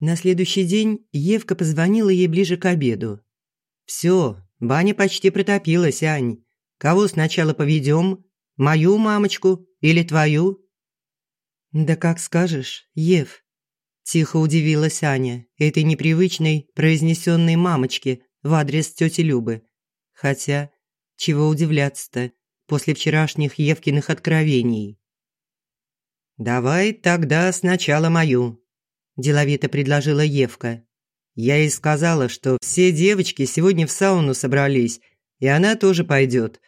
На следующий день Евка позвонила ей ближе к обеду. «Всё, баня почти протопилась, Ань. Кого сначала поведём? Мою мамочку или твою?» «Да как скажешь, Ев», – тихо удивилась Аня этой непривычной произнесенной мамочке в адрес тети Любы. Хотя, чего удивляться-то после вчерашних Евкиных откровений. «Давай тогда сначала мою», – деловито предложила Евка. «Я ей сказала, что все девочки сегодня в сауну собрались, и она тоже пойдет.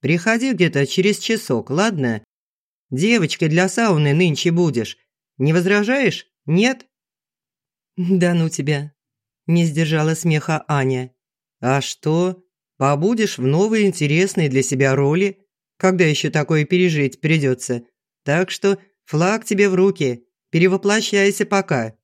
Приходи где-то через часок, ладно? Девочкой для сауны нынче будешь. Не возражаешь? Нет?» «Да ну тебя!» – не сдержала смеха Аня. «А что? Побудешь в новой интересной для себя роли? Когда еще такое пережить придется? Так что флаг тебе в руки. Перевоплощайся пока».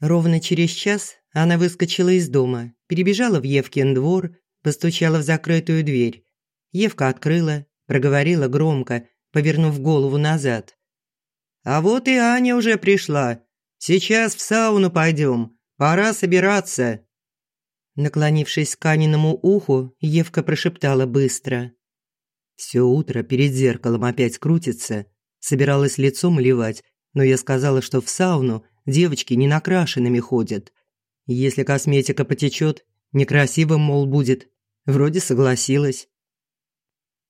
Ровно через час она выскочила из дома, перебежала в Евкин двор, постучала в закрытую дверь. Евка открыла, проговорила громко, повернув голову назад. «А вот и Аня уже пришла. Сейчас в сауну пойдем. Пора собираться». Наклонившись к Аниному уху, Евка прошептала быстро. Все утро перед зеркалом опять крутится. Собиралась лицо малевать, но я сказала, что в сауну девочки не накрашенными ходят. Если косметика потечет, некрасивым, мол, будет. Вроде согласилась.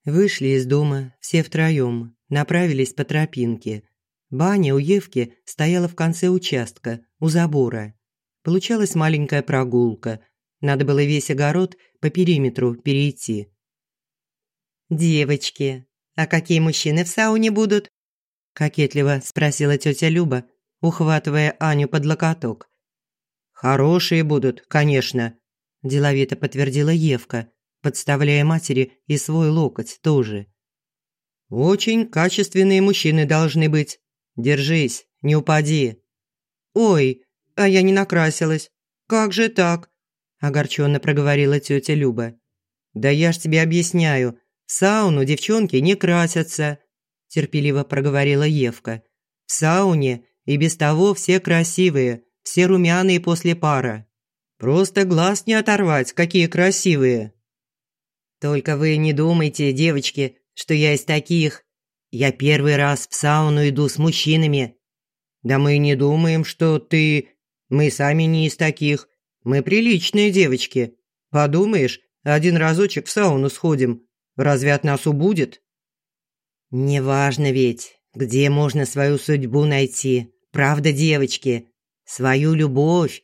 Вышли из дома все втроем, направились по тропинке. Баня у Евки стояла в конце участка, у забора. Получалась маленькая прогулка, надо было весь огород по периметру перейти. «Девочки, а какие мужчины в сауне будут?» Кокетливо спросила тетя Люба, ухватывая Аню под локоток. «Хорошие будут, конечно», – деловито подтвердила Евка, подставляя матери и свой локоть тоже. «Очень качественные мужчины должны быть. Держись, не упади». «Ой, а я не накрасилась. Как же так?» огорченно проговорила тетя Люба. «Да я ж тебе объясняю, в сауну девчонки не красятся», терпеливо проговорила Евка. «В сауне и без того все красивые, все румяные после пара. Просто глаз не оторвать, какие красивые». «Только вы не думайте, девочки, что я из таких. Я первый раз в сауну иду с мужчинами». «Да мы не думаем, что ты... Мы сами не из таких. Мы приличные девочки. Подумаешь, один разочек в сауну сходим. Разве от нас убудет?» «Неважно ведь, где можно свою судьбу найти. Правда, девочки? Свою любовь!»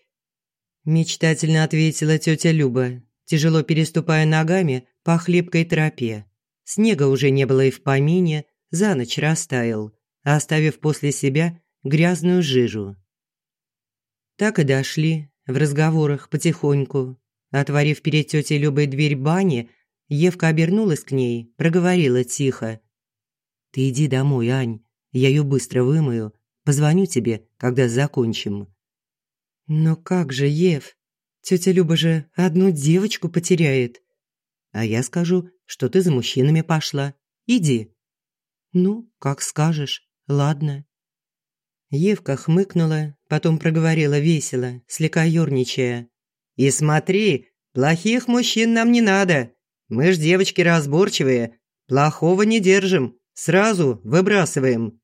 Мечтательно ответила тетя Люба, тяжело переступая ногами по хлипкой тропе. Снега уже не было и в помине, за ночь растаял, оставив после себя грязную жижу. Так и дошли в разговорах потихоньку. Отворив перед тетей Любой дверь бани, Евка обернулась к ней, проговорила тихо. «Ты иди домой, Ань, я ее быстро вымою, позвоню тебе, когда закончим». «Но как же, Ев? Тетя Люба же одну девочку потеряет». «А я скажу, что ты за мужчинами пошла. Иди». «Ну, как скажешь, ладно». Евка хмыкнула, потом проговорила весело, слегка ёрничая. «И смотри, плохих мужчин нам не надо. Мы ж девочки разборчивые, плохого не держим, сразу выбрасываем».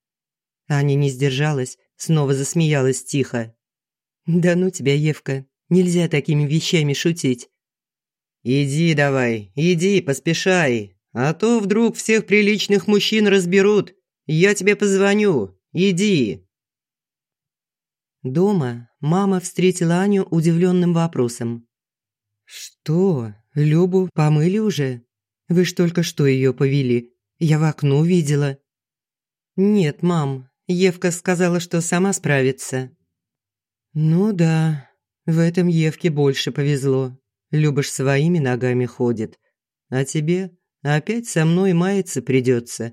Аня не сдержалась, снова засмеялась тихо. «Да ну тебя, Евка, нельзя такими вещами шутить». «Иди давай, иди, поспешай, а то вдруг всех приличных мужчин разберут. Я тебе позвоню, иди». Дома мама встретила Аню удивленным вопросом. «Что, Любу помыли уже? Вы ж только что ее повели. Я в окно видела». «Нет, мам, Евка сказала, что сама справится». «Ну да, в этом Евке больше повезло. Люба ж своими ногами ходит. А тебе опять со мной маяться придется.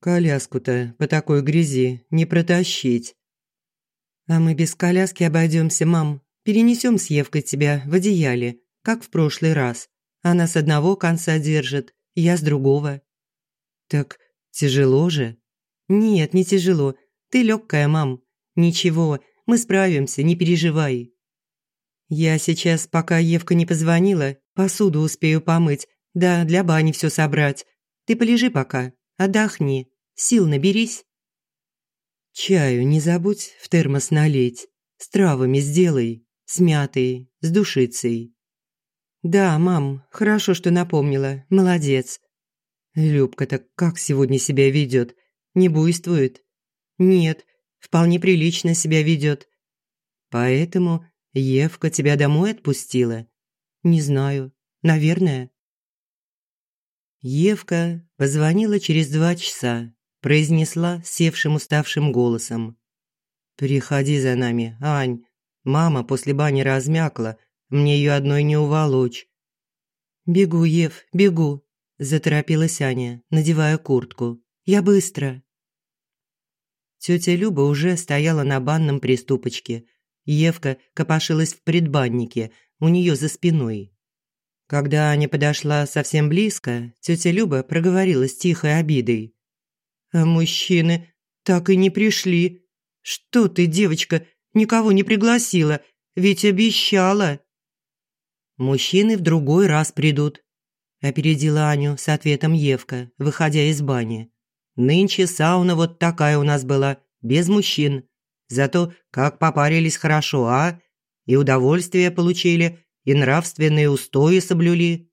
Коляску-то по такой грязи не протащить». «А мы без коляски обойдемся, мам. Перенесем с Евкой тебя в одеяле, как в прошлый раз. Она с одного конца держит, я с другого». «Так тяжело же?» «Нет, не тяжело. Ты легкая, мам. Ничего, Мы справимся, не переживай». «Я сейчас, пока Евка не позвонила, посуду успею помыть, да для бани все собрать. Ты полежи пока, отдохни, сил наберись». «Чаю не забудь в термос налить, с травами сделай, с мятой, с душицей». «Да, мам, хорошо, что напомнила, молодец». «Любка-то как сегодня себя ведет? Не буйствует?» «Нет, вполне прилично себя ведет». «Поэтому Евка тебя домой отпустила?» «Не знаю. Наверное». Евка позвонила через два часа, произнесла севшим уставшим голосом. «Приходи за нами, Ань. Мама после бани размякла, мне ее одной не уволочь». «Бегу, Ев, бегу», – заторопилась Аня, надевая куртку. «Я быстро». Тетя Люба уже стояла на банном приступочке. Евка копошилась в предбаннике, у нее за спиной. Когда Аня подошла совсем близко, тетя Люба проговорила с тихой обидой. «А мужчины так и не пришли. Что ты, девочка, никого не пригласила, ведь обещала». «Мужчины в другой раз придут», – опередила Аню с ответом Евка, выходя из бани. «Нынче сауна вот такая у нас была, без мужчин. Зато как попарились хорошо, а? И удовольствие получили, и нравственные устои соблюли.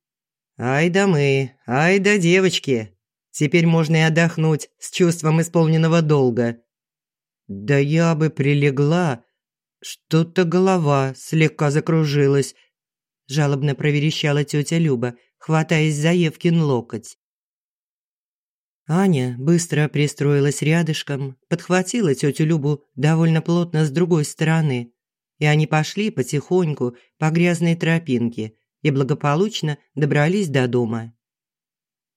Ай да мы, ай да девочки. Теперь можно и отдохнуть с чувством исполненного долга. Да я бы прилегла. Что-то голова слегка закружилась. Жалобно проверещала тетя Люба, хватаясь за Евкин локоть. Аня быстро пристроилась рядышком, подхватила тетю Любу довольно плотно с другой стороны и они пошли потихоньку по грязной тропинке и благополучно добрались до дома.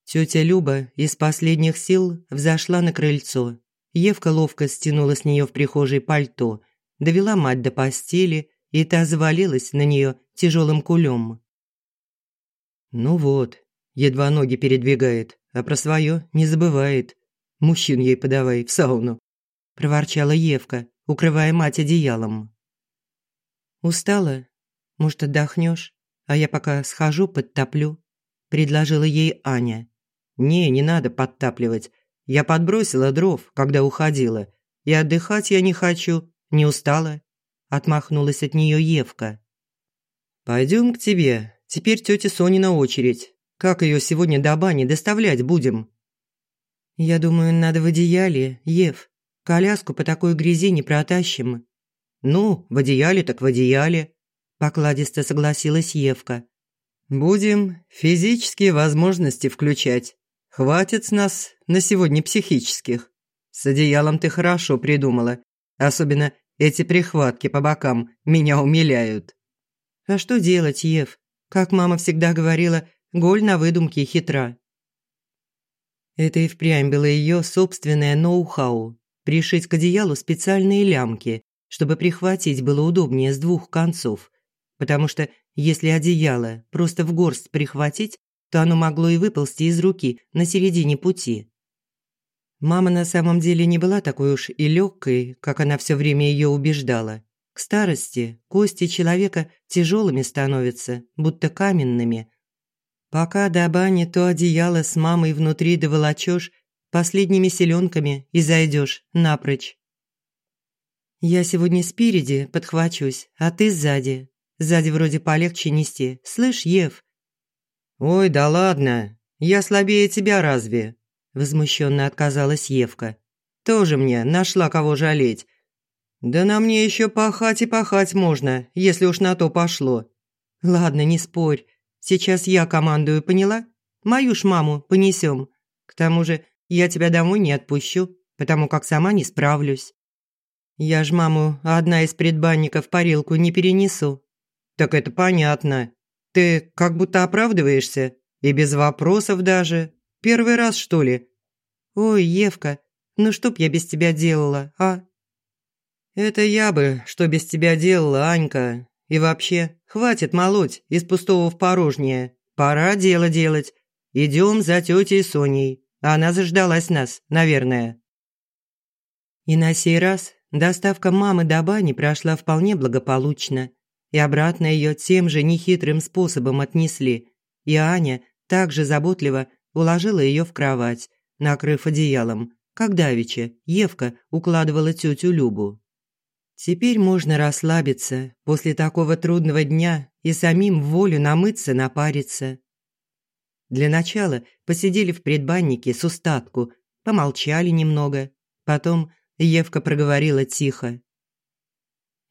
Тетя Люба из последних сил взошла на крыльцо. Евка ловко стянула с нее в прихожей пальто, довела мать до постели, и та завалилась на нее тяжелым кулем. «Ну вот, едва ноги передвигает, а про свое не забывает. Мужчин ей подавай в сауну», – проворчала Евка, укрывая мать одеялом. «Устала? Может, отдохнешь? А я пока схожу, подтоплю», – предложила ей Аня. «Не, не надо подтапливать. Я подбросила дров, когда уходила. И отдыхать я не хочу, не устала», – отмахнулась от нее Евка. «Пойдем к тебе. Теперь тетя Сонина очередь. Как ее сегодня до бани доставлять будем?» «Я думаю, надо в одеяле, Ев. Коляску по такой грязи не протащим», «Ну, в одеяле так в одеяле», – покладисто согласилась Евка. «Будем физические возможности включать. Хватит с нас на сегодня психических. С одеялом ты хорошо придумала. Особенно эти прихватки по бокам меня умиляют». «А что делать, Ев? Как мама всегда говорила, голь на выдумке хитра». Это и впрямь было ее собственное ноу-хау – пришить к одеялу специальные лямки, чтобы прихватить было удобнее с двух концов, потому что если одеяло просто в горсть прихватить, то оно могло и выползти из руки на середине пути. Мама на самом деле не была такой уж и легкой, как она все время ее убеждала. К старости кости человека тяжелыми становятся, будто каменными. Пока до бани то одеяло с мамой внутри доволочешь, последними селенками и зайдешь напрочь. «Я сегодня спереди подхвачусь, а ты сзади. Сзади вроде полегче нести. Слышь, Ев?» «Ой, да ладно. Я слабее тебя разве?» Возмущенно отказалась Евка. «Тоже мне нашла кого жалеть. Да на мне еще пахать и пахать можно, если уж на то пошло. Ладно, не спорь. Сейчас я командую, поняла? Мою ж маму понесем. К тому же я тебя домой не отпущу, потому как сама не справлюсь. Я ж маму одна из предбанников парилку не перенесу. Так это понятно. Ты как будто оправдываешься. И без вопросов даже. Первый раз, что ли? Ой, Евка, ну что б я без тебя делала, а? Это я бы, что без тебя делала, Анька. И вообще, хватит молоть из пустого в порожнее. Пора дело делать. Идем за тетей Соней. Она заждалась нас, наверное. И на сей раз доставка мамы до бани прошла вполне благополучно, и обратно ее тем же нехитрым способом отнесли, и Аня также заботливо уложила ее в кровать, накрыв одеялом, как давеча Евка укладывала тетю Любу. Теперь можно расслабиться после такого трудного дня и самим волю намыться, напариться. Для начала посидели в предбаннике с устатку, помолчали немного. Потом Евка проговорила тихо.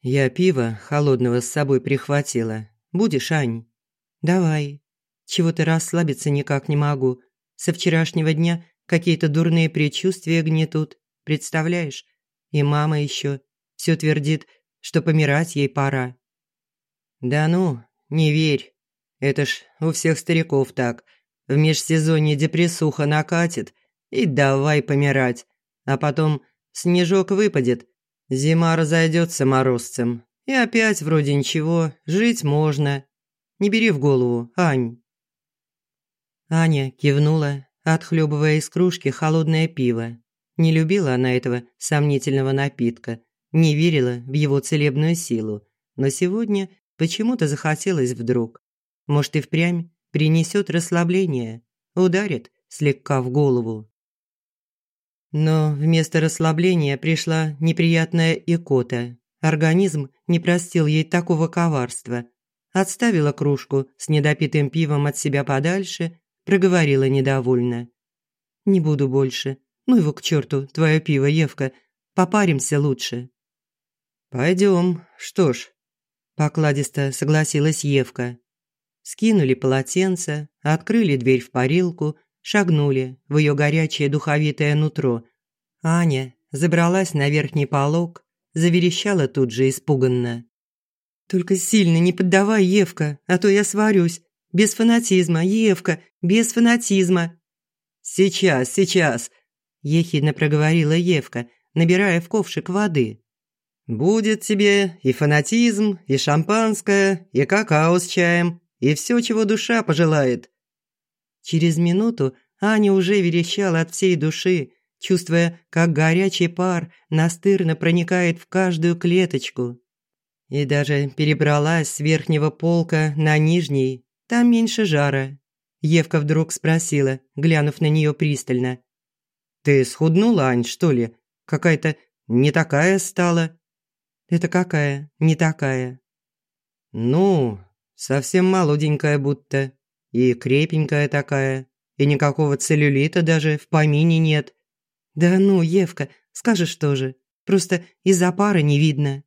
«Я пиво холодного с собой прихватила. Будешь, Ань?» «Давай. Чего-то расслабиться никак не могу. Со вчерашнего дня какие-то дурные предчувствия гнетут. Представляешь? И мама еще все твердит, что помирать ей пора. Да ну, не верь. Это ж у всех стариков так. В межсезонье депрессуха накатит, и давай помирать. А потом снежок выпадет, зима разойдется морозцем. И опять вроде ничего, жить можно. Не бери в голову, Ань. Аня кивнула, отхлебывая из кружки холодное пиво. Не любила она этого сомнительного напитка, не верила в его целебную силу, но сегодня почему-то захотелось вдруг. Может и впрямь принесет расслабление, ударит слегка в голову. Но вместо расслабления пришла неприятная икота. Организм не простил ей такого коварства. Отставила кружку с недопитым пивом от себя подальше, проговорила недовольно. «Не буду больше. Ну его к черту, твое пиво, Евка. Попаримся лучше». «Пойдем, что ж», – покладисто согласилась Евка. Скинули полотенце, открыли дверь в парилку, шагнули в ее горячее духовитое нутро. Аня забралась на верхний полог, заверещала тут же испуганно. «Только сильно не поддавай, Евка, а то я сварюсь. Без фанатизма, Евка, без фанатизма». «Сейчас, сейчас», – ехидно проговорила Евка, набирая в ковшик воды. Будет тебе и фанатизм, и шампанское, и какао с чаем, и все, чего душа пожелает». Через минуту Аня уже верещала от всей души, чувствуя, как горячий пар настырно проникает в каждую клеточку. И даже перебралась с верхнего полка на нижний, там меньше жара. Евка вдруг спросила, глянув на нее пристально. «Ты схуднула, Ань, что ли? Какая-то не такая стала?» «Это какая? Не такая?» «Ну, совсем молоденькая будто. И крепенькая такая. И никакого целлюлита даже в помине нет». «Да ну, Евка, скажешь тоже. Просто из-за пары не видно».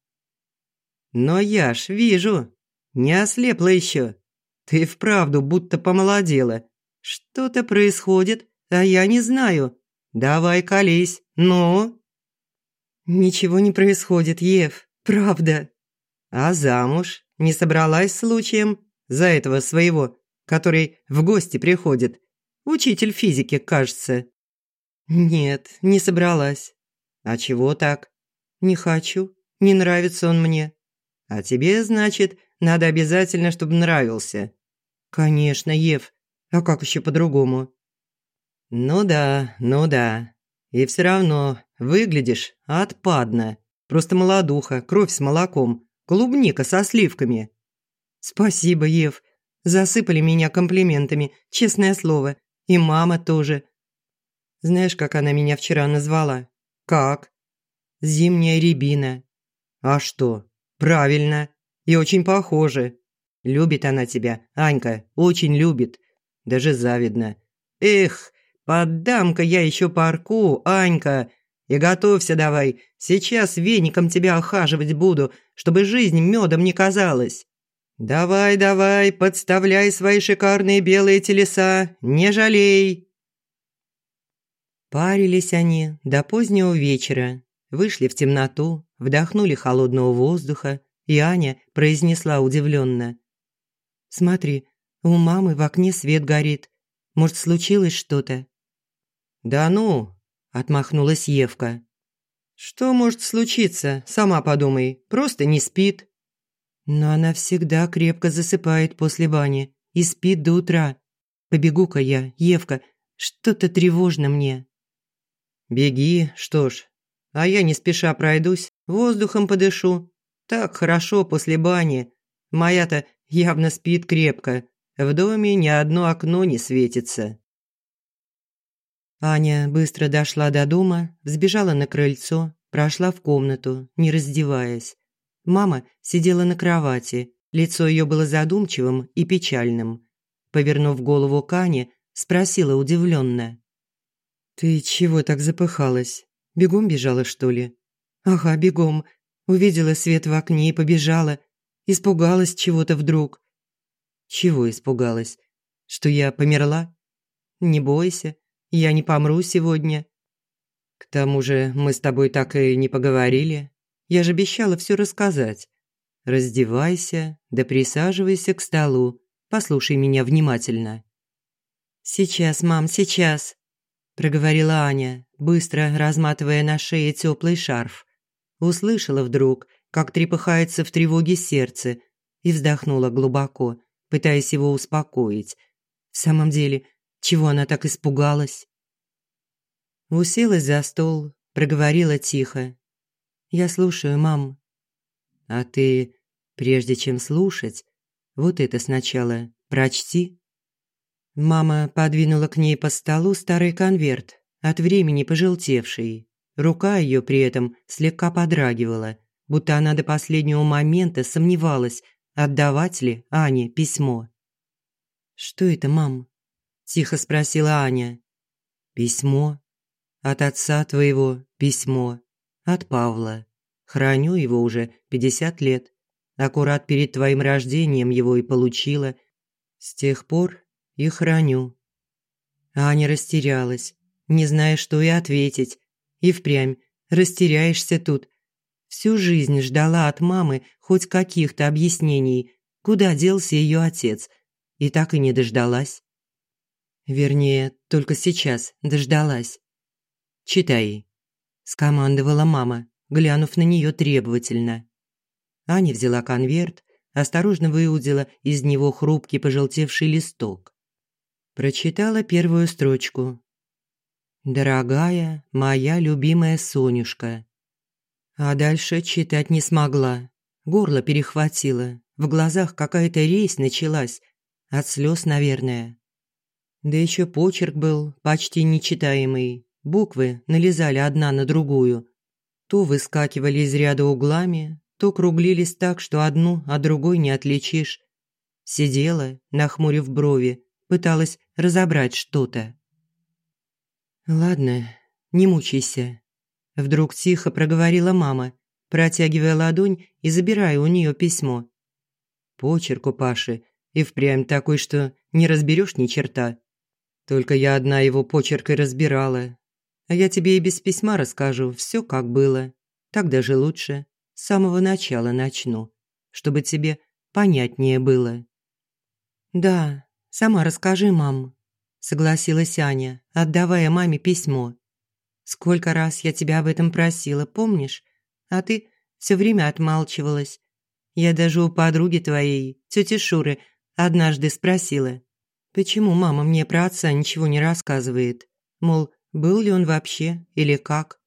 «Но я ж вижу. Не ослепла еще. Ты вправду будто помолодела. Что-то происходит, а я не знаю. Давай колись, ну?» «Ничего не происходит, Ев. «Правда». «А замуж не собралась случаем за этого своего, который в гости приходит? Учитель физики, кажется». «Нет, не собралась». «А чего так?» «Не хочу. Не нравится он мне». «А тебе, значит, надо обязательно, чтобы нравился». «Конечно, Ев. А как еще по-другому?» «Ну да, ну да. И все равно выглядишь отпадно. Просто молодуха, кровь с молоком, клубника со сливками». «Спасибо, Ев. Засыпали меня комплиментами, честное слово. И мама тоже. Знаешь, как она меня вчера назвала? Как? Зимняя рябина. А что? Правильно. И очень похоже. Любит она тебя, Анька, очень любит. Даже завидно. Эх, поддам-ка я еще парку, Анька. И готовься давай, сейчас веником тебя охаживать буду, чтобы жизнь медом не казалась. Давай, давай, подставляй свои шикарные белые телеса, не жалей. Парились они до позднего вечера, вышли в темноту, вдохнули холодного воздуха, и Аня произнесла удивленно. «Смотри, у мамы в окне свет горит. Может, случилось что-то?» «Да ну, отмахнулась Евка. Что может случиться? Сама подумай. Просто не спит. Но она всегда крепко засыпает после бани и спит до утра. Побегу-ка я, Евка, что-то тревожно мне. Беги, что ж. А я не спеша пройдусь, Воздухом подышу. Так хорошо после бани. Моя-то явно спит крепко. В доме ни одно окно не светится. Аня быстро дошла до дома, взбежала на крыльцо, прошла в комнату, не раздеваясь. Мама сидела на кровати, лицо ее было задумчивым и печальным. Повернув голову к Ане, спросила удивленно. «Ты чего так запыхалась? Бегом бежала, что ли?» «Ага, бегом. Увидела свет в окне и побежала. Испугалась чего-то вдруг». «Чего испугалась? Что я померла?» «Не бойся, я не помру сегодня». «К тому же мы с тобой так и не поговорили. Я же обещала все рассказать. Раздевайся, да присаживайся к столу. Послушай меня внимательно». «Сейчас, мам, сейчас», – проговорила Аня, быстро разматывая на шее теплый шарф. Услышала вдруг, как трепыхается в тревоге сердце, и вздохнула глубоко, пытаясь его успокоить. В самом деле, чего она так испугалась? Уселась за стол, проговорила тихо. «Я слушаю, мам». «А ты, прежде чем слушать, вот это сначала прочти». Мама подвинула к ней по столу старый конверт, от времени пожелтевший. Рука ее при этом слегка подрагивала, будто она до последнего момента сомневалась, отдавать ли Ане письмо. «Что это, мам?» – тихо спросила Аня. «Письмо. От отца твоего письмо. От Павла. Храню его уже пятьдесят лет. Аккурат перед твоим рождением его и получила. С тех пор и храню». Аня растерялась, не зная, что и ответить. И впрямь растеряешься тут. Всю жизнь ждала от мамы хоть каких-то объяснений, куда делся ее отец, и так и не дождалась. Вернее, только сейчас дождалась. «Читай», – скомандовала мама, глянув на нее требовательно. Аня взяла конверт, осторожно выудила из него хрупкий пожелтевший листок. Прочитала первую строчку. «Дорогая моя любимая Сонюшка». А дальше читать не смогла. Горло перехватило, в глазах какая-то резь началась. От слез, наверное. Да еще почерк был почти нечитаемый. Буквы налезали одна на другую. То выскакивали из ряда углами, то круглились так, что одну от другой не отличишь. Сидела, нахмурив брови, пыталась разобрать что-то. «Ладно, не мучайся». Вдруг тихо проговорила мама, протягивая ладонь и забирая у нее письмо. Почерк у Паши и впрямь такой, что не разберешь ни черта. Только я одна его почерк и разбирала. А я тебе и без письма расскажу все, как было. Так даже лучше. С самого начала начну, чтобы тебе понятнее было. Да, «Сама расскажи, мам», – согласилась Аня, отдавая маме письмо. «Сколько раз я тебя об этом просила, помнишь? А ты все время отмалчивалась. Я даже у подруги твоей, тети Шуры, однажды спросила, почему мама мне про отца ничего не рассказывает. Мол, был ли он вообще или как?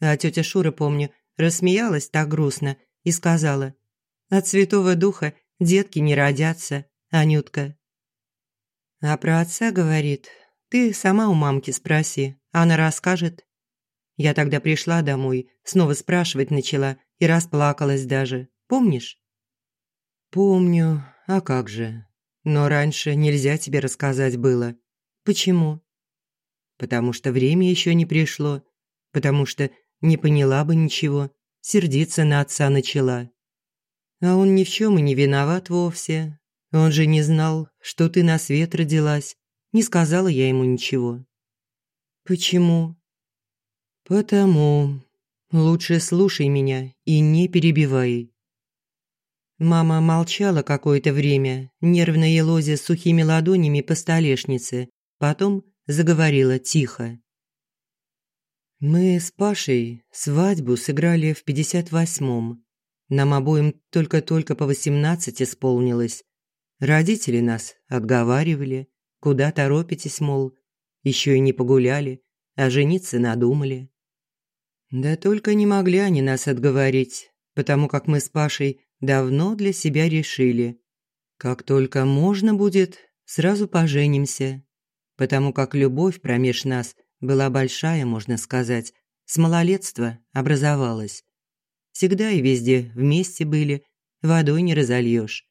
А тетя Шура, помню, рассмеялась так грустно и сказала, «От Святого Духа детки не родятся, Анютка, а про отца говорит, ты сама у мамки спроси, она расскажет. Я тогда пришла домой, снова спрашивать начала и расплакалась даже. Помнишь? Помню, а как же. Но раньше нельзя тебе рассказать было. Почему? Потому что время еще не пришло. Потому что не поняла бы ничего. Сердиться на отца начала. А он ни в чем и не виноват вовсе. Он же не знал, что ты на свет родилась. Не сказала я ему ничего. Почему? Потому. Лучше слушай меня и не перебивай. Мама молчала какое-то время, нервно елозя сухими ладонями по столешнице, потом заговорила тихо. Мы с Пашей свадьбу сыграли в 58-м. Нам обоим только-только по 18 исполнилось. Родители нас отговаривали, куда торопитесь, мол, еще и не погуляли, а жениться надумали. Да только не могли они нас отговорить, потому как мы с Пашей давно для себя решили. Как только можно будет, сразу поженимся, потому как любовь промеж нас была большая, можно сказать, с малолетства образовалась. Всегда и везде вместе были, водой не разольешь.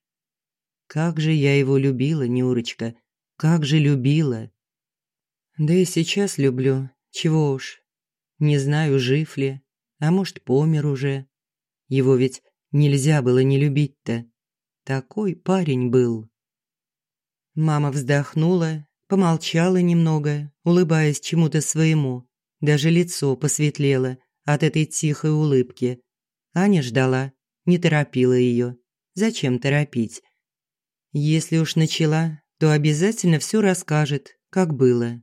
Как же я его любила, Нюрочка, как же любила. Да и сейчас люблю, чего уж. Не знаю, жив ли, а может, помер уже. Его ведь нельзя было не любить-то. Такой парень был. Мама вздохнула, помолчала немного, улыбаясь чему-то своему. Даже лицо посветлело от этой тихой улыбки. Аня ждала, не торопила ее. Зачем торопить? Если уж начала, то обязательно все расскажет, как было.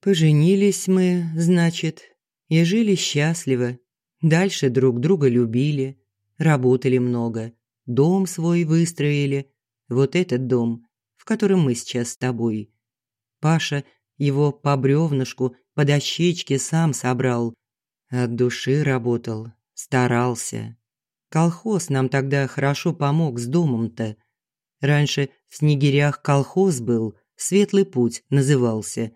Поженились мы, значит, и жили счастливо. Дальше друг друга любили, работали много, дом свой выстроили. Вот этот дом, в котором мы сейчас с тобой. Паша его по бревнышку, по дощечке сам собрал. От души работал, старался. Колхоз нам тогда хорошо помог с домом-то. Раньше в Снегирях колхоз был, Светлый путь назывался.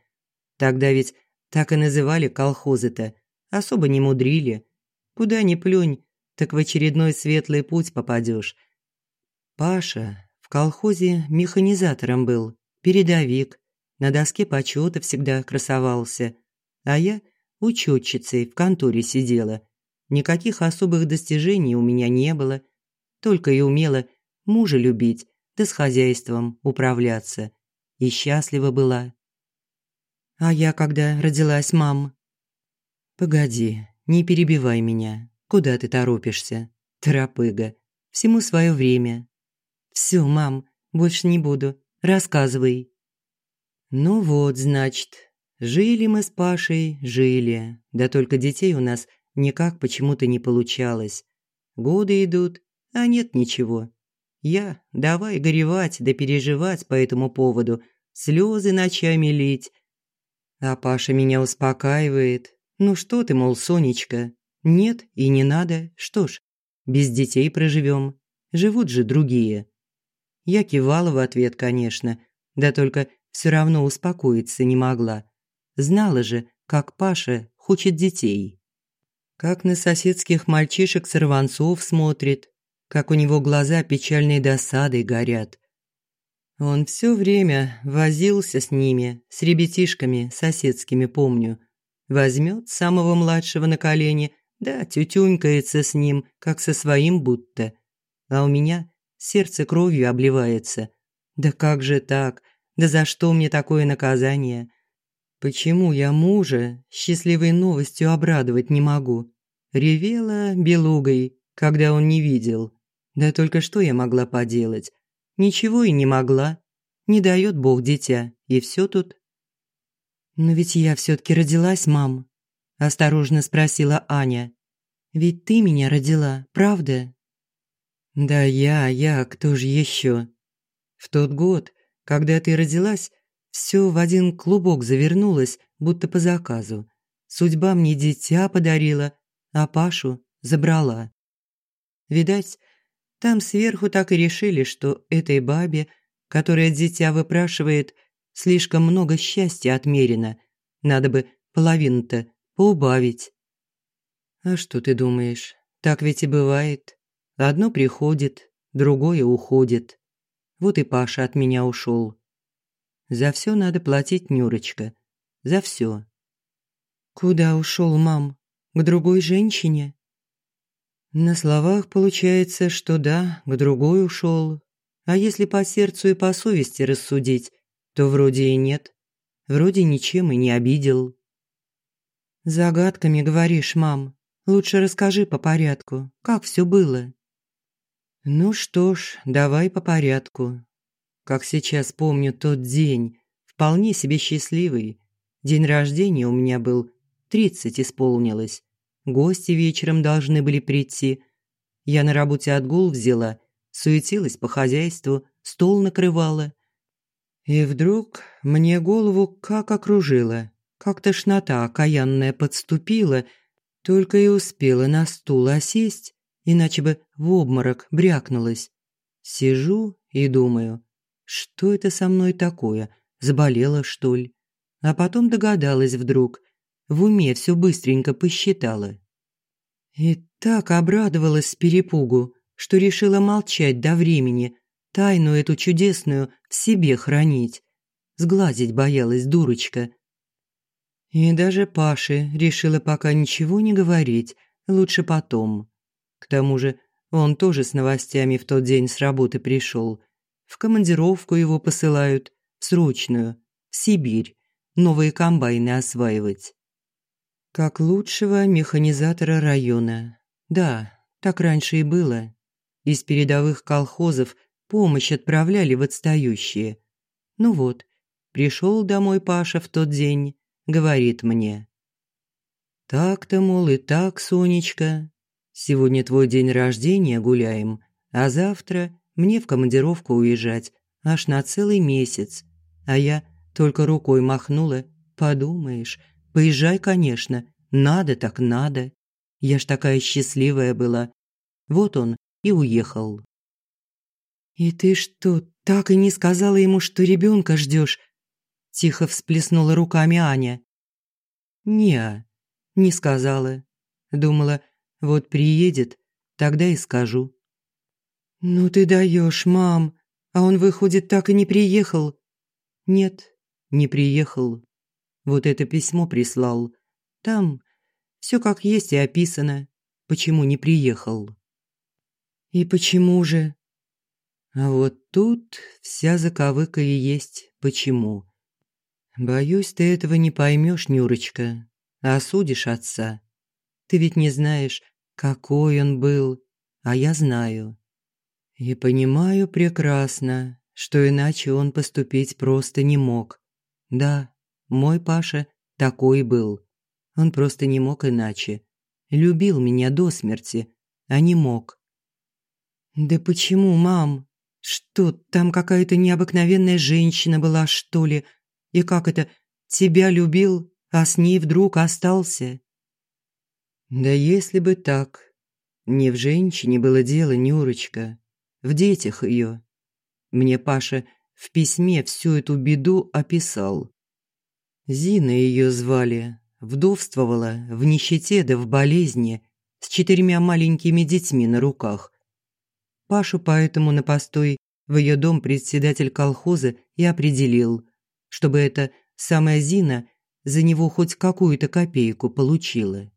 Тогда ведь так и называли колхозы-то, особо не мудрили. Куда ни плюнь, так в очередной светлый путь попадешь. Паша в колхозе механизатором был, передовик, на доске почета всегда красовался, а я учетчицей в конторе сидела. Никаких особых достижений у меня не было, только и умела мужа любить, да с хозяйством управляться. И счастлива была. А я когда родилась, мам? Погоди, не перебивай меня. Куда ты торопишься? Торопыга. Всему свое время. Все, мам, больше не буду. Рассказывай. Ну вот, значит, жили мы с Пашей, жили. Да только детей у нас никак почему-то не получалось. Годы идут, а нет ничего. Я давай горевать да переживать по этому поводу, слезы ночами лить, а Паша меня успокаивает. Ну что ты, мол, Сонечка, нет и не надо. Что ж, без детей проживем. Живут же другие. Я кивала в ответ, конечно, да только все равно успокоиться не могла. Знала же, как Паша хочет детей. Как на соседских мальчишек-сорванцов смотрит, как у него глаза печальной досадой горят. Он все время возился с ними, с ребятишками соседскими, помню. Возьмет самого младшего на колени, да тютюнькается с ним, как со своим будто. А у меня сердце кровью обливается. Да как же так? Да за что мне такое наказание? Почему я мужа счастливой новостью обрадовать не могу? Ревела белугой, когда он не видел. Да только что я могла поделать? Ничего и не могла. Не дает Бог дитя, и все тут. «Но ведь я все-таки родилась, мам», – осторожно спросила Аня. «Ведь ты меня родила, правда?» «Да я, я, кто же еще?» «В тот год, когда ты родилась, все в один клубок завернулось, будто по заказу. Судьба мне дитя подарила, а Пашу забрала. Видать, там сверху так и решили, что этой бабе, которая дитя выпрашивает, слишком много счастья отмерено. Надо бы половину-то поубавить. А что ты думаешь? Так ведь и бывает. Одно приходит, другое уходит. Вот и Паша от меня ушел. За все надо платить, Нюрочка. За все. Куда ушел, мам? К другой женщине? На словах получается, что да, к другой ушел. А если по сердцу и по совести рассудить, то вроде и нет. Вроде ничем и не обидел. Загадками говоришь, мам. Лучше расскажи по порядку, как все было. Ну что ж, давай по порядку. Как сейчас помню тот день, вполне себе счастливый. День рождения у меня был, тридцать исполнилось. Гости вечером должны были прийти. Я на работе отгул взяла, суетилась по хозяйству, стол накрывала. И вдруг мне голову как окружило, как тошнота окаянная подступила, Только и успела на стул осесть, иначе бы в обморок брякнулась. Сижу и думаю, что это со мной такое, заболела, что ли? А потом догадалась вдруг, в уме все быстренько посчитала. И так обрадовалась с перепугу, что решила молчать до времени, тайну эту чудесную в себе хранить. Сглазить боялась дурочка. И даже Паше решила пока ничего не говорить, лучше потом. К тому же он тоже с новостями в тот день с работы пришел. В командировку его посылают, срочную, в Сибирь, новые комбайны осваивать. Как лучшего механизатора района. Да, так раньше и было. Из передовых колхозов помощь отправляли в отстающие. Ну вот, пришел домой Паша в тот день, говорит мне. «Так-то, мол, и так, Сонечка. Сегодня твой день рождения гуляем, а завтра мне в командировку уезжать аж на целый месяц. А я только рукой махнула. Подумаешь, поезжай, конечно, надо так надо. Я ж такая счастливая была. Вот он и уехал. «И ты что, так и не сказала ему, что ребенка ждешь? Тихо всплеснула руками Аня. «Не, не сказала. Думала, вот приедет, тогда и скажу». «Ну ты даешь, мам, а он, выходит, так и не приехал?» «Нет, не приехал. Вот это письмо прислал. Там все как есть и описано. Почему не приехал?» «И почему же?» А вот тут вся заковыка и есть почему. Боюсь, ты этого не поймешь, Нюрочка, а осудишь отца. Ты ведь не знаешь, какой он был, а я знаю. И понимаю прекрасно, что иначе он поступить просто не мог. Да, мой Паша такой был. Он просто не мог иначе. Любил меня до смерти, а не мог. «Да почему, мам? Что, там какая-то необыкновенная женщина была, что ли? И как это, тебя любил, а с ней вдруг остался?» «Да если бы так. Не в женщине было дело, Нюрочка, в детях ее. Мне Паша в письме всю эту беду описал. Зина ее звали, вдовствовала в нищете да в болезни, с четырьмя маленькими детьми на руках. Пашу поэтому на постой в ее дом председатель колхоза и определил, чтобы эта самая Зина за него хоть какую-то копейку получила.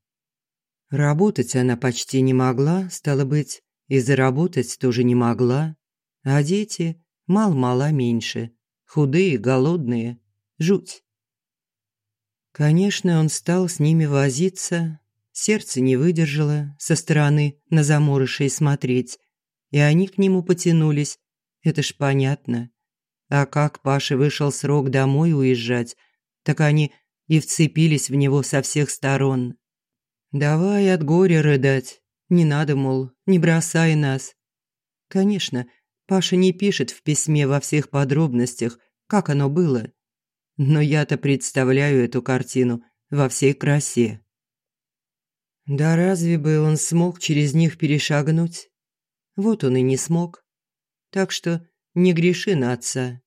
Работать она почти не могла, стало быть, и заработать тоже не могла. А дети мал-мала меньше, худые, голодные, жуть. Конечно, он стал с ними возиться, сердце не выдержало со стороны на заморышей смотреть, и они к нему потянулись. Это ж понятно. А как Паше вышел срок домой уезжать, так они и вцепились в него со всех сторон. «Давай от горя рыдать. Не надо, мол, не бросай нас». Конечно, Паша не пишет в письме во всех подробностях, как оно было. Но я-то представляю эту картину во всей красе. Да разве бы он смог через них перешагнуть? Вот он и не смог. Так что не греши на отца.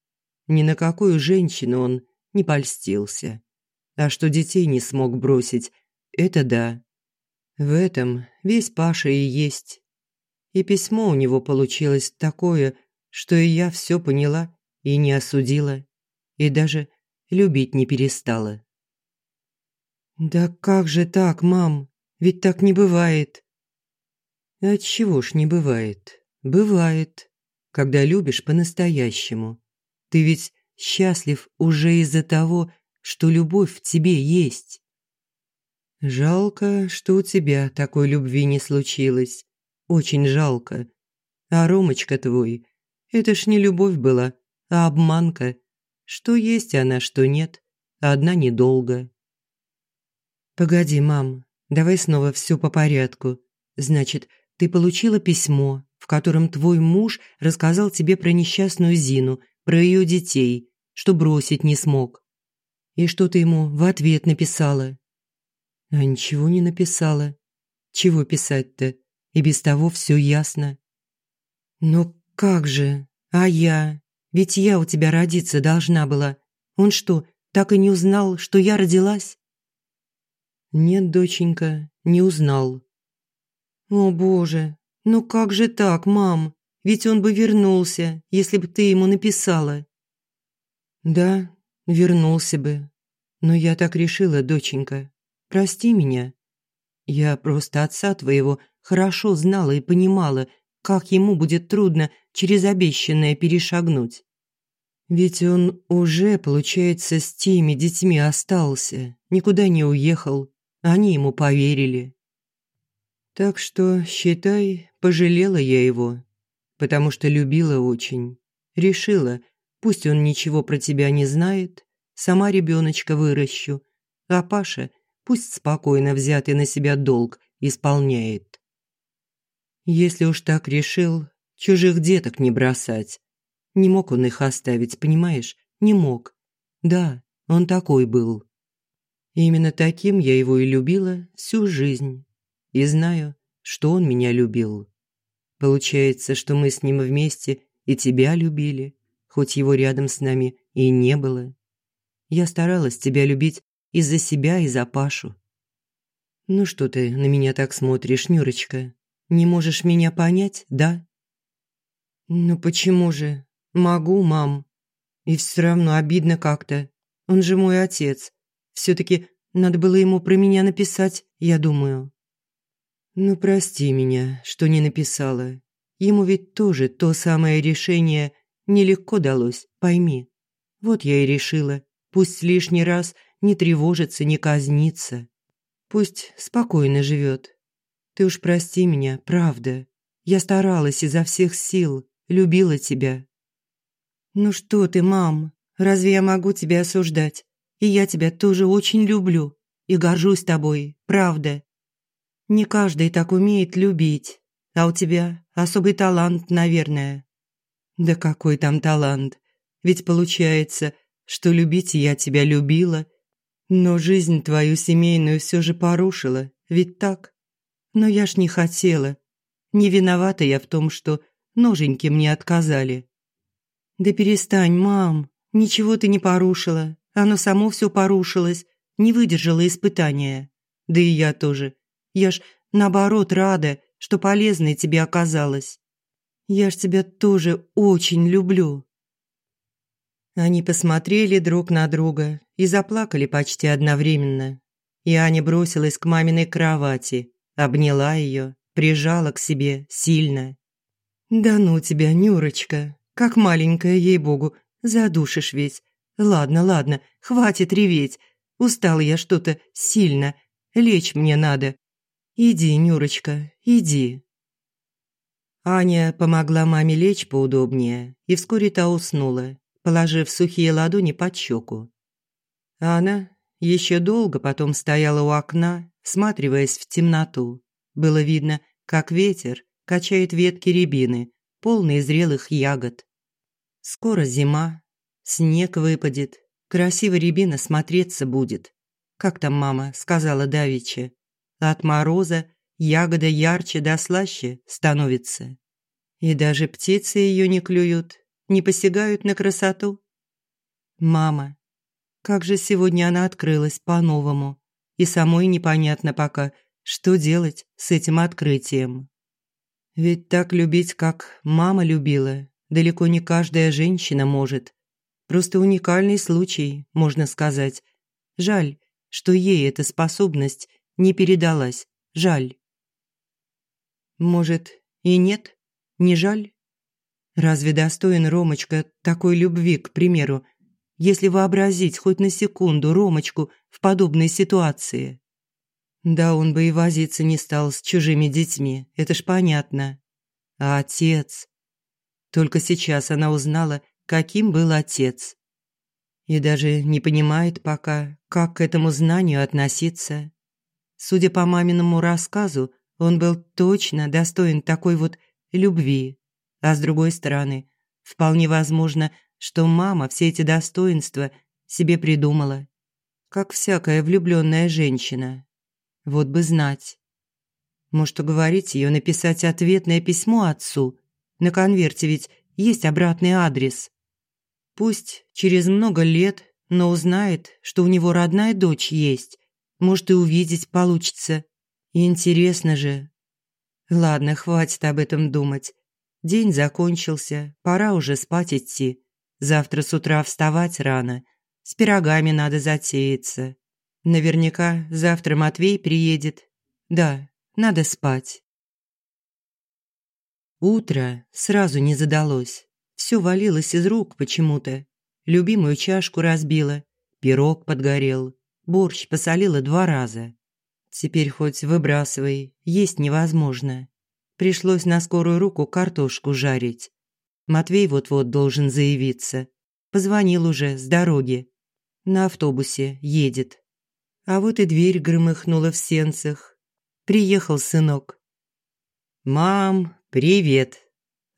Ни на какую женщину он не польстился. А что детей не смог бросить, это да. В этом весь Паша и есть. И письмо у него получилось такое, что и я все поняла и не осудила, и даже любить не перестала. «Да как же так, мам? Ведь так не бывает!» Отчего ж не бывает? Бывает, когда любишь по-настоящему. Ты ведь счастлив уже из-за того, что любовь в тебе есть. Жалко, что у тебя такой любви не случилось. Очень жалко. А Ромочка твой, это ж не любовь была, а обманка. Что есть она, что нет. Одна недолго. Погоди, мам, давай снова все по порядку. Значит, ты получила письмо, в котором твой муж рассказал тебе про несчастную Зину, про ее детей, что бросить не смог. И что ты ему в ответ написала? А ничего не написала. Чего писать-то? И без того все ясно. Но как же? А я? Ведь я у тебя родиться должна была. Он что, так и не узнал, что я родилась? Нет, доченька, не узнал. О, боже, ну как же так, мам? Ведь он бы вернулся, если бы ты ему написала. Да, вернулся бы. Но я так решила, доченька. Прости меня. Я просто отца твоего хорошо знала и понимала, как ему будет трудно через обещанное перешагнуть. Ведь он уже, получается, с теми детьми остался, никуда не уехал, они ему поверили. Так что, считай, пожалела я его, потому что любила очень. Решила, пусть он ничего про тебя не знает, сама ребеночка выращу, а Паша пусть спокойно взятый на себя долг исполняет. Если уж так решил, чужих деток не бросать. Не мог он их оставить, понимаешь? Не мог. Да, он такой был. именно таким я его и любила всю жизнь. И знаю, что он меня любил. Получается, что мы с ним вместе и тебя любили, хоть его рядом с нами и не было. Я старалась тебя любить из-за себя и за Пашу. Ну что ты на меня так смотришь, Нюрочка? Не можешь меня понять, да? Ну почему же? Могу, мам. И все равно обидно как-то. Он же мой отец. все таки надо было ему про меня написать, я думаю. Ну прости меня, что не написала. Ему ведь тоже то самое решение нелегко далось, пойми. Вот я и решила, пусть лишний раз не тревожится, не казнится. Пусть спокойно живет, ты уж прости меня, правда. Я старалась изо всех сил, любила тебя. Ну что ты, мам? Разве я могу тебя осуждать? И я тебя тоже очень люблю и горжусь тобой, правда. Не каждый так умеет любить, а у тебя особый талант, наверное. Да какой там талант? Ведь получается, что любить я тебя любила, но жизнь твою семейную все же порушила, ведь так? Но я ж не хотела. Не виновата я в том, что ноженьки мне отказали. Да перестань, мам. Ничего ты не порушила. Оно само все порушилось, не выдержало испытания. Да и я тоже. Я ж наоборот рада, что полезной тебе оказалась. Я ж тебя тоже очень люблю. Они посмотрели друг на друга и заплакали почти одновременно. И Аня бросилась к маминой кровати, Обняла ее, прижала к себе сильно. «Да ну тебя, Нюрочка, как маленькая, ей-богу, задушишь ведь. Ладно, ладно, хватит реветь. Устала я что-то сильно, лечь мне надо. Иди, Нюрочка, иди». Аня помогла маме лечь поудобнее, и вскоре та уснула, положив сухие ладони под щеку. Она еще долго потом стояла у окна, всматриваясь в темноту. Было видно, как ветер качает ветки рябины, полные зрелых ягод. Скоро зима, снег выпадет, красиво рябина смотреться будет. Как там мама сказала давеча, от мороза ягода ярче да слаще становится. И даже птицы ее не клюют, не посягают на красоту. Мама, как же сегодня она открылась по-новому, и самой непонятно пока, что делать с этим открытием. Ведь так любить, как мама любила, далеко не каждая женщина может. Просто уникальный случай, можно сказать. Жаль, что ей эта способность не передалась. Жаль. Может, и нет? Не жаль? Разве достоин Ромочка такой любви, к примеру, если вообразить хоть на секунду Ромочку в подобной ситуации. Да он бы и возиться не стал с чужими детьми, это ж понятно. А отец... Только сейчас она узнала, каким был отец. И даже не понимает пока, как к этому знанию относиться. Судя по маминому рассказу, он был точно достоин такой вот любви. А с другой стороны, вполне возможно, что мама все эти достоинства себе придумала, как всякая влюбленная женщина. Вот бы знать. Может, уговорить ее написать ответное письмо отцу? На конверте ведь есть обратный адрес. Пусть через много лет, но узнает, что у него родная дочь есть. Может, и увидеть получится. Интересно же. Ладно, хватит об этом думать. День закончился, пора уже спать идти. Завтра с утра вставать рано. С пирогами надо затеяться. Наверняка завтра Матвей приедет. Да, надо спать. Утро сразу не задалось. Все валилось из рук почему-то. Любимую чашку разбила, пирог подгорел, борщ посолила два раза. Теперь хоть выбрасывай, есть невозможно. Пришлось на скорую руку картошку жарить. Матвей вот-вот должен заявиться. Позвонил уже с дороги. На автобусе едет. А вот и дверь громыхнула в сенцах. Приехал сынок. «Мам, привет!»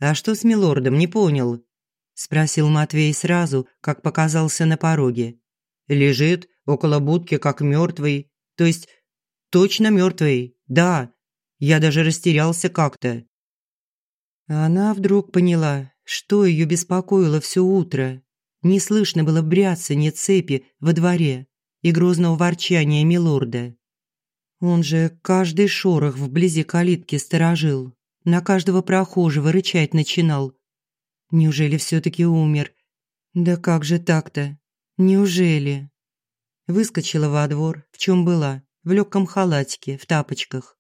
«А что с милордом, не понял?» – спросил Матвей сразу, как показался на пороге. «Лежит около будки, как мертвый. То есть, точно мертвый, да. Я даже растерялся как-то». Она вдруг поняла, что ее беспокоило все утро. Не слышно было бряцания цепи во дворе и грозного ворчания милорда. Он же каждый шорох вблизи калитки сторожил на каждого прохожего рычать начинал. Неужели все-таки умер? Да как же так-то? Неужели? Выскочила во двор, в чем была, в легком халатике, в тапочках.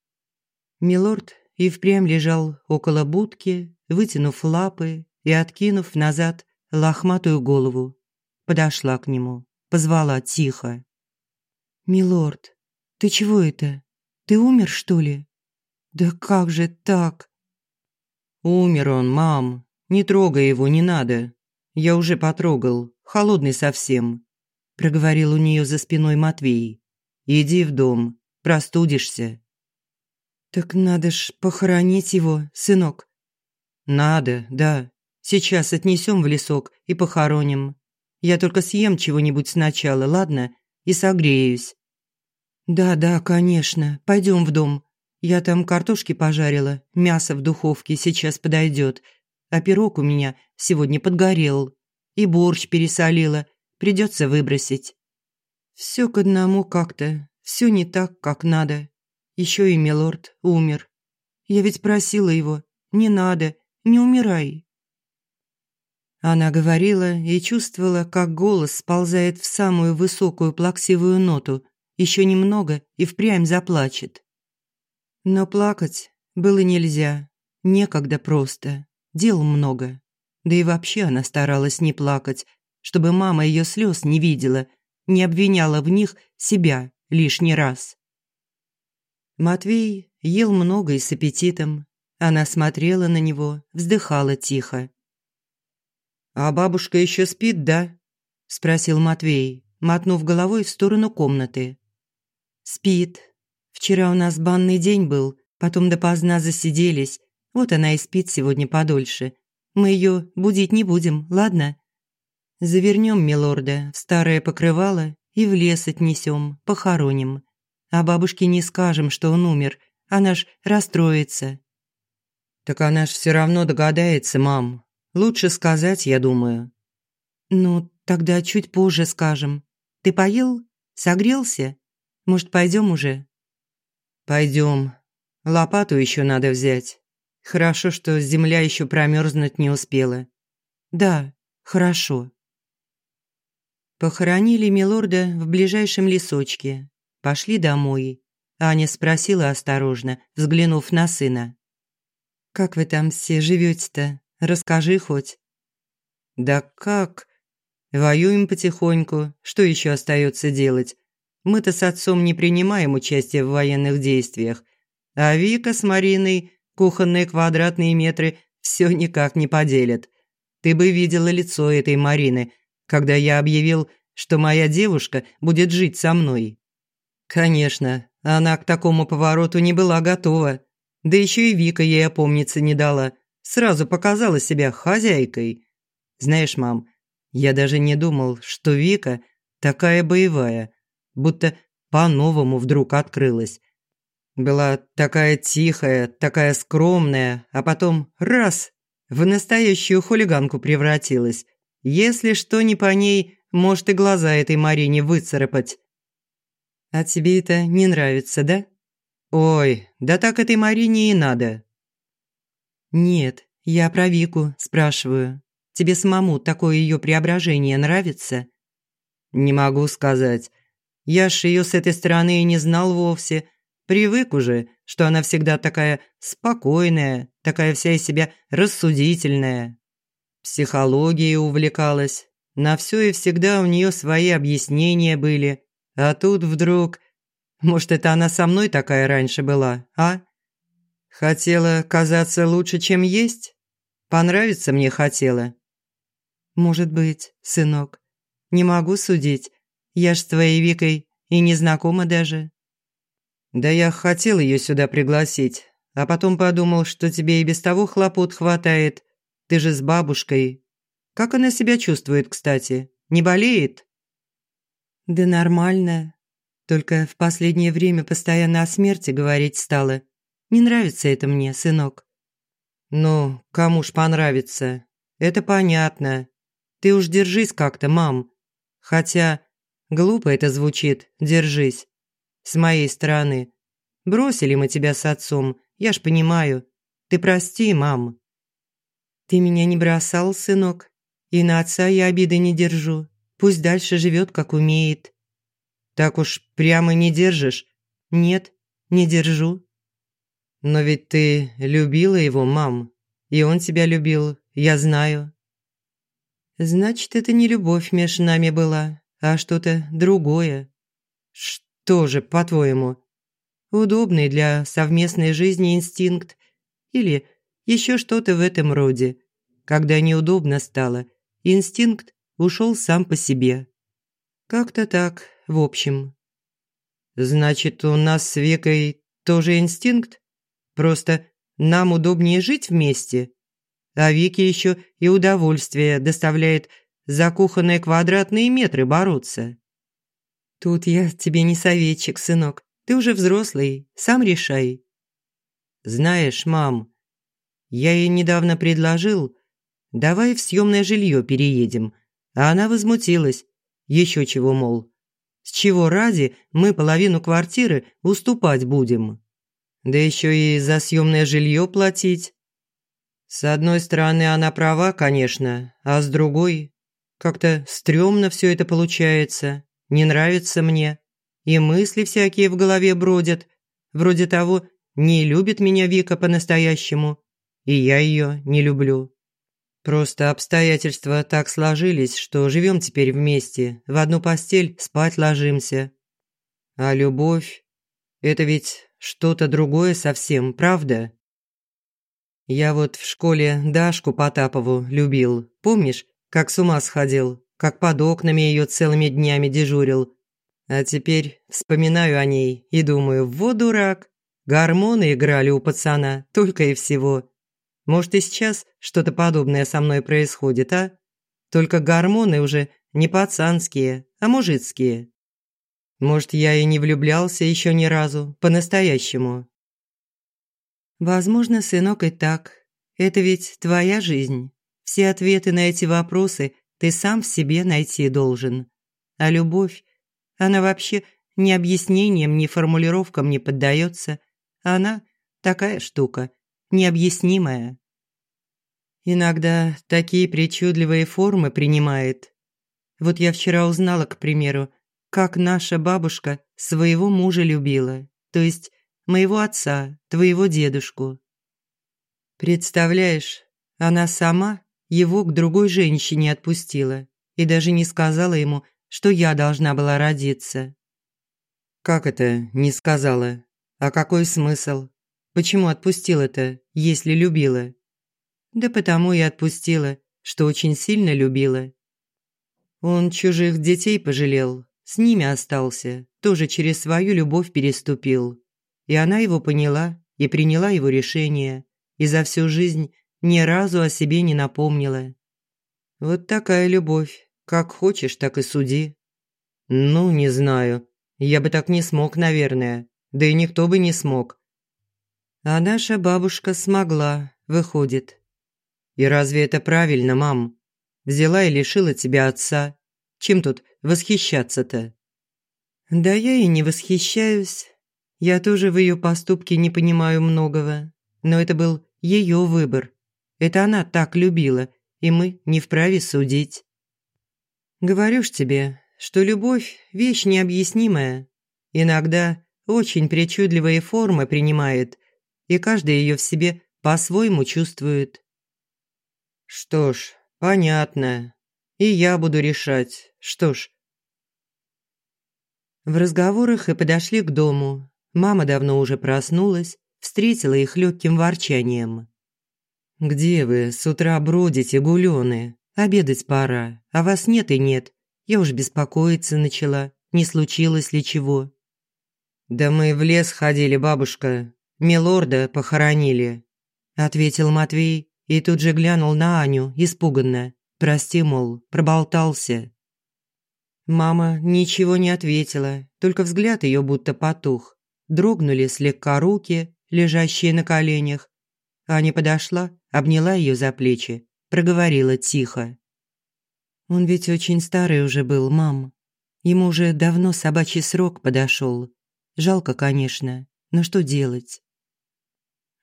Милорд и впрямь лежал около будки, вытянув лапы и откинув назад лохматую голову. Подошла к нему, позвала тихо. «Милорд, ты чего это? Ты умер, что ли?» «Да как же так?» «Умер он, мам. Не трогай его, не надо. Я уже потрогал. Холодный совсем», – проговорил у нее за спиной Матвей. «Иди в дом. Простудишься». «Так надо ж похоронить его, сынок». «Надо, да. Сейчас отнесем в лесок и похороним. Я только съем чего-нибудь сначала, ладно? И согреюсь». «Да, да, конечно. Пойдем в дом. Я там картошки пожарила, мясо в духовке сейчас подойдет, а пирог у меня сегодня подгорел. И борщ пересолила, придется выбросить. Все к одному как-то, все не так, как надо. Еще и милорд умер. Я ведь просила его, не надо, не умирай. Она говорила и чувствовала, как голос сползает в самую высокую плаксивую ноту. Еще немного и впрямь заплачет. Но плакать было нельзя, некогда просто, дел много. Да и вообще она старалась не плакать, чтобы мама ее слез не видела, не обвиняла в них себя лишний раз. Матвей ел много и с аппетитом. Она смотрела на него, вздыхала тихо. «А бабушка еще спит, да?» – спросил Матвей, мотнув головой в сторону комнаты. «Спит», Вчера у нас банный день был, потом допоздна засиделись. Вот она и спит сегодня подольше. Мы ее будить не будем, ладно? Завернем милорда в старое покрывало и в лес отнесем, похороним. А бабушке не скажем, что он умер, она ж расстроится». «Так она ж все равно догадается, мам. Лучше сказать, я думаю». «Ну, тогда чуть позже скажем. Ты поел? Согрелся? Может, пойдем уже?» «Пойдем. Лопату еще надо взять. Хорошо, что земля еще промерзнуть не успела». «Да, хорошо». Похоронили милорда в ближайшем лесочке. Пошли домой. Аня спросила осторожно, взглянув на сына. «Как вы там все живете-то? Расскажи хоть». «Да как? Воюем потихоньку. Что еще остается делать? Мы-то с отцом не принимаем участия в военных действиях. А Вика с Мариной кухонные квадратные метры все никак не поделят. Ты бы видела лицо этой Марины, когда я объявил, что моя девушка будет жить со мной. Конечно, она к такому повороту не была готова. Да еще и Вика ей опомниться не дала. Сразу показала себя хозяйкой. Знаешь, мам, я даже не думал, что Вика такая боевая будто по-новому вдруг открылась. Была такая тихая, такая скромная, а потом раз – в настоящую хулиганку превратилась. Если что не по ней, может и глаза этой Марине выцарапать. А тебе это не нравится, да? Ой, да так этой Марине и надо. Нет, я про Вику спрашиваю. Тебе самому такое ее преображение нравится? Не могу сказать. Я ж ее с этой стороны и не знал вовсе. Привык уже, что она всегда такая спокойная, такая вся из себя рассудительная. Психологией увлекалась. На все и всегда у нее свои объяснения были. А тут вдруг... Может, это она со мной такая раньше была, а? Хотела казаться лучше, чем есть? Понравиться мне хотела? Может быть, сынок. Не могу судить. Я ж с твоей Викой и не знакома даже. Да я хотел ее сюда пригласить, а потом подумал, что тебе и без того хлопот хватает. Ты же с бабушкой. Как она себя чувствует, кстати? Не болеет? Да нормально. Только в последнее время постоянно о смерти говорить стала. Не нравится это мне, сынок. Ну, кому ж понравится? Это понятно. Ты уж держись как-то, мам. Хотя глупо это звучит, держись с моей стороны. Бросили мы тебя с отцом, я ж понимаю. Ты прости, мам». «Ты меня не бросал, сынок, и на отца я обиды не держу. Пусть дальше живет, как умеет». «Так уж прямо не держишь?» «Нет, не держу». «Но ведь ты любила его, мам, и он тебя любил, я знаю». «Значит, это не любовь между нами была, а что-то другое». «Что?» тоже, по-твоему? Удобный для совместной жизни инстинкт или еще что-то в этом роде. Когда неудобно стало, инстинкт ушел сам по себе. Как-то так, в общем. Значит, у нас с Викой тоже инстинкт? Просто нам удобнее жить вместе? А Вике еще и удовольствие доставляет за кухонные квадратные метры бороться. «Тут я тебе не советчик, сынок. Ты уже взрослый, сам решай». «Знаешь, мам, я ей недавно предложил, давай в съемное жилье переедем, а она возмутилась. Еще чего, мол, с чего ради мы половину квартиры уступать будем? Да еще и за съемное жилье платить». С одной стороны, она права, конечно, а с другой, как-то стрёмно все это получается не нравится мне. И мысли всякие в голове бродят. Вроде того, не любит меня Вика по-настоящему, и я ее не люблю. Просто обстоятельства так сложились, что живем теперь вместе, в одну постель спать ложимся. А любовь – это ведь что-то другое совсем, правда? Я вот в школе Дашку Потапову любил, помнишь, как с ума сходил? как под окнами ее целыми днями дежурил. А теперь вспоминаю о ней и думаю, вот дурак. Гормоны играли у пацана, только и всего. Может, и сейчас что-то подобное со мной происходит, а? Только гормоны уже не пацанские, а мужицкие. Может, я и не влюблялся еще ни разу, по-настоящему. Возможно, сынок, и так. Это ведь твоя жизнь. Все ответы на эти вопросы ты сам в себе найти должен. А любовь, она вообще ни объяснениям, ни формулировкам не поддается. Она такая штука, необъяснимая. Иногда такие причудливые формы принимает. Вот я вчера узнала, к примеру, как наша бабушка своего мужа любила, то есть моего отца, твоего дедушку. Представляешь, она сама его к другой женщине отпустила и даже не сказала ему, что я должна была родиться. «Как это не сказала? А какой смысл? Почему отпустила-то, если любила?» «Да потому и отпустила, что очень сильно любила». Он чужих детей пожалел, с ними остался, тоже через свою любовь переступил. И она его поняла и приняла его решение, и за всю жизнь ни разу о себе не напомнила. Вот такая любовь. Как хочешь, так и суди. Ну, не знаю. Я бы так не смог, наверное. да и никто бы не смог. А наша бабушка смогла, выходит. И разве это правильно, мам? Взяла и лишила тебя отца. Чем тут восхищаться-то? Да я и не восхищаюсь. Я тоже в ее поступке не понимаю многого. Но это был ее выбор. Это она так любила, и мы не вправе судить. Говорю ж тебе, что любовь – вещь необъяснимая. Иногда очень причудливые формы принимает, и каждый ее в себе по-своему чувствует. Что ж, понятно. И я буду решать. Что ж. В разговорах и подошли к дому. Мама давно уже проснулась, встретила их легким ворчанием. «Где вы с утра бродите, гулёны? Обедать пора, а вас нет и нет. Я уж беспокоиться начала, не случилось ли чего». «Да мы в лес ходили, бабушка. Милорда похоронили», – ответил Матвей и тут же глянул на Аню, испуганно. «Прости, мол, проболтался». Мама ничего не ответила, только взгляд ее будто потух. Дрогнули слегка руки, лежащие на коленях. Аня подошла, обняла ее за плечи, проговорила тихо. «Он ведь очень старый уже был, мам. Ему уже давно собачий срок подошел. Жалко, конечно, но что делать?»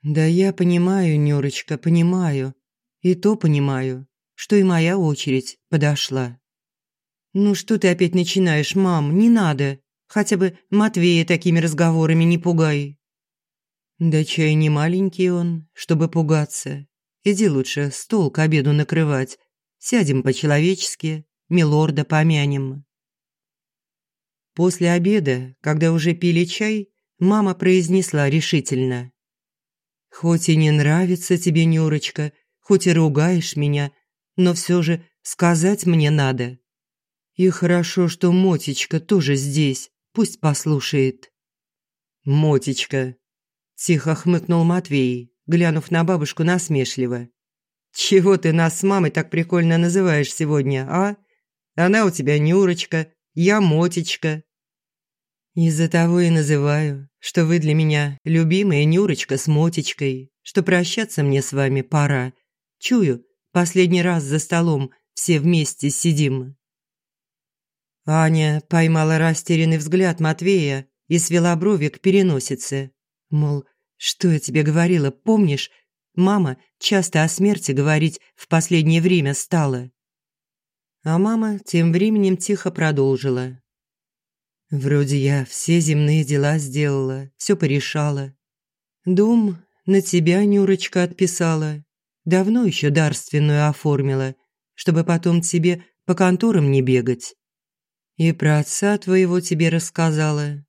«Да я понимаю, Нюрочка, понимаю. И то понимаю, что и моя очередь подошла». «Ну что ты опять начинаешь, мам? Не надо. Хотя бы Матвея такими разговорами не пугай». «Да чай не маленький он, чтобы пугаться. Иди лучше стол к обеду накрывать. Сядем по-человечески, милорда помянем». После обеда, когда уже пили чай, мама произнесла решительно. «Хоть и не нравится тебе, Нюрочка, хоть и ругаешь меня, но все же сказать мне надо. И хорошо, что Мотечка тоже здесь, пусть послушает». «Мотечка», – тихо хмыкнул Матвей, глянув на бабушку насмешливо. «Чего ты нас с мамой так прикольно называешь сегодня, а? Она у тебя Нюрочка, я Мотечка». «Из-за того и называю, что вы для меня любимая Нюрочка с Мотечкой, что прощаться мне с вами пора. Чую, последний раз за столом все вместе сидим». Аня поймала растерянный взгляд Матвея и свела брови к переносице. Мол, что я тебе говорила, помнишь? Мама часто о смерти говорить в последнее время стала. А мама тем временем тихо продолжила. Вроде я все земные дела сделала, все порешала. Дом на тебя, Нюрочка, отписала. Давно еще дарственную оформила, чтобы потом тебе по конторам не бегать. И про отца твоего тебе рассказала.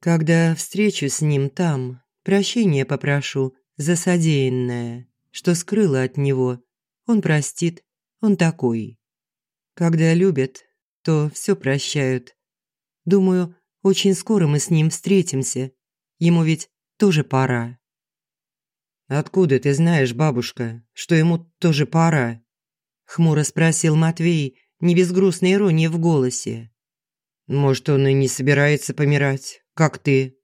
Когда встречу с ним там, прощения попрошу за содеянное, что скрыла от него. Он простит, он такой. Когда любят, то все прощают. Думаю, очень скоро мы с ним встретимся. Ему ведь тоже пора. «Откуда ты знаешь, бабушка, что ему тоже пора?» Хмуро спросил Матвей, не без грустной иронии в голосе. «Может, он и не собирается помирать, как ты?»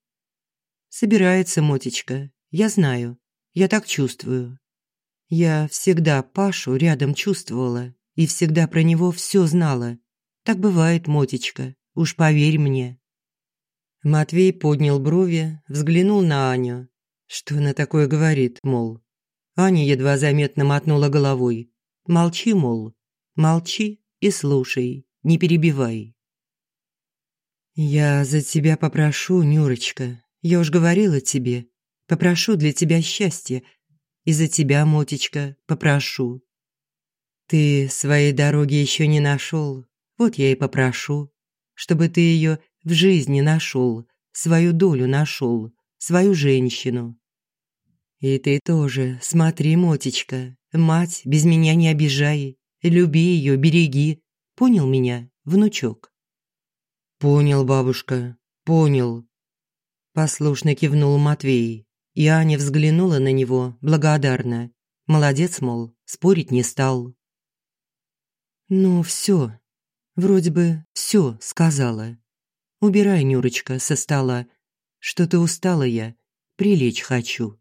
«Собирается, Мотечка, я знаю, я так чувствую. Я всегда Пашу рядом чувствовала и всегда про него все знала. Так бывает, Мотечка, уж поверь мне». Матвей поднял брови, взглянул на Аню. Что она такое говорит, мол? Аня едва заметно мотнула головой. Молчи, мол, молчи и слушай, не перебивай. «Я за тебя попрошу, Нюрочка, я уж говорила тебе, попрошу для тебя счастья, и за тебя, Мотечка, попрошу. Ты своей дороги еще не нашел, вот я и попрошу, чтобы ты ее в жизни нашел, свою долю нашел, свою женщину. И ты тоже, смотри, Мотечка, мать без меня не обижай, Люби ее, береги. Понял меня, внучок?» «Понял, бабушка, понял». Послушно кивнул Матвей, и Аня взглянула на него благодарно. Молодец, мол, спорить не стал. «Ну, все. Вроде бы все сказала. Убирай, Нюрочка, со стола. Что-то устала я, прилечь хочу.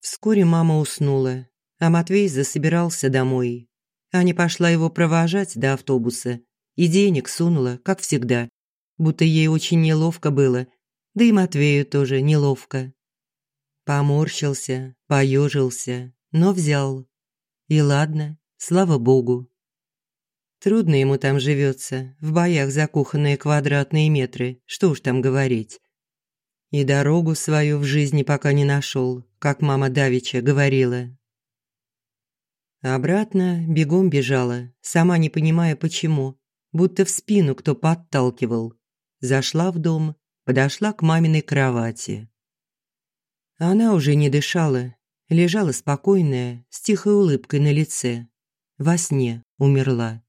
Вскоре мама уснула, а Матвей засобирался домой. Аня пошла его провожать до автобуса и денег сунула, как всегда, будто ей очень неловко было, да и Матвею тоже неловко. Поморщился, поежился, но взял. И ладно, слава богу. Трудно ему там живется, в боях за кухонные квадратные метры, что уж там говорить. И дорогу свою в жизни пока не нашел, как мама Давича говорила. Обратно бегом бежала, сама не понимая почему, будто в спину кто подталкивал. Зашла в дом, подошла к маминой кровати. Она уже не дышала, лежала спокойная, с тихой улыбкой на лице. Во сне умерла.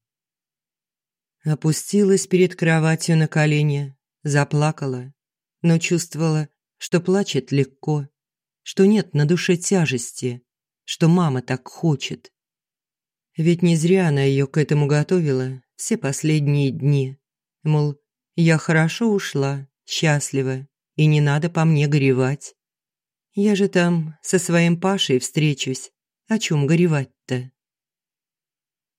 Опустилась перед кроватью на колени, заплакала, но чувствовала, что плачет легко, что нет на душе тяжести, что мама так хочет. Ведь не зря она ее к этому готовила все последние дни. Мол, я хорошо ушла, счастлива, и не надо по мне горевать. Я же там со своим Пашей встречусь, о чем горевать-то?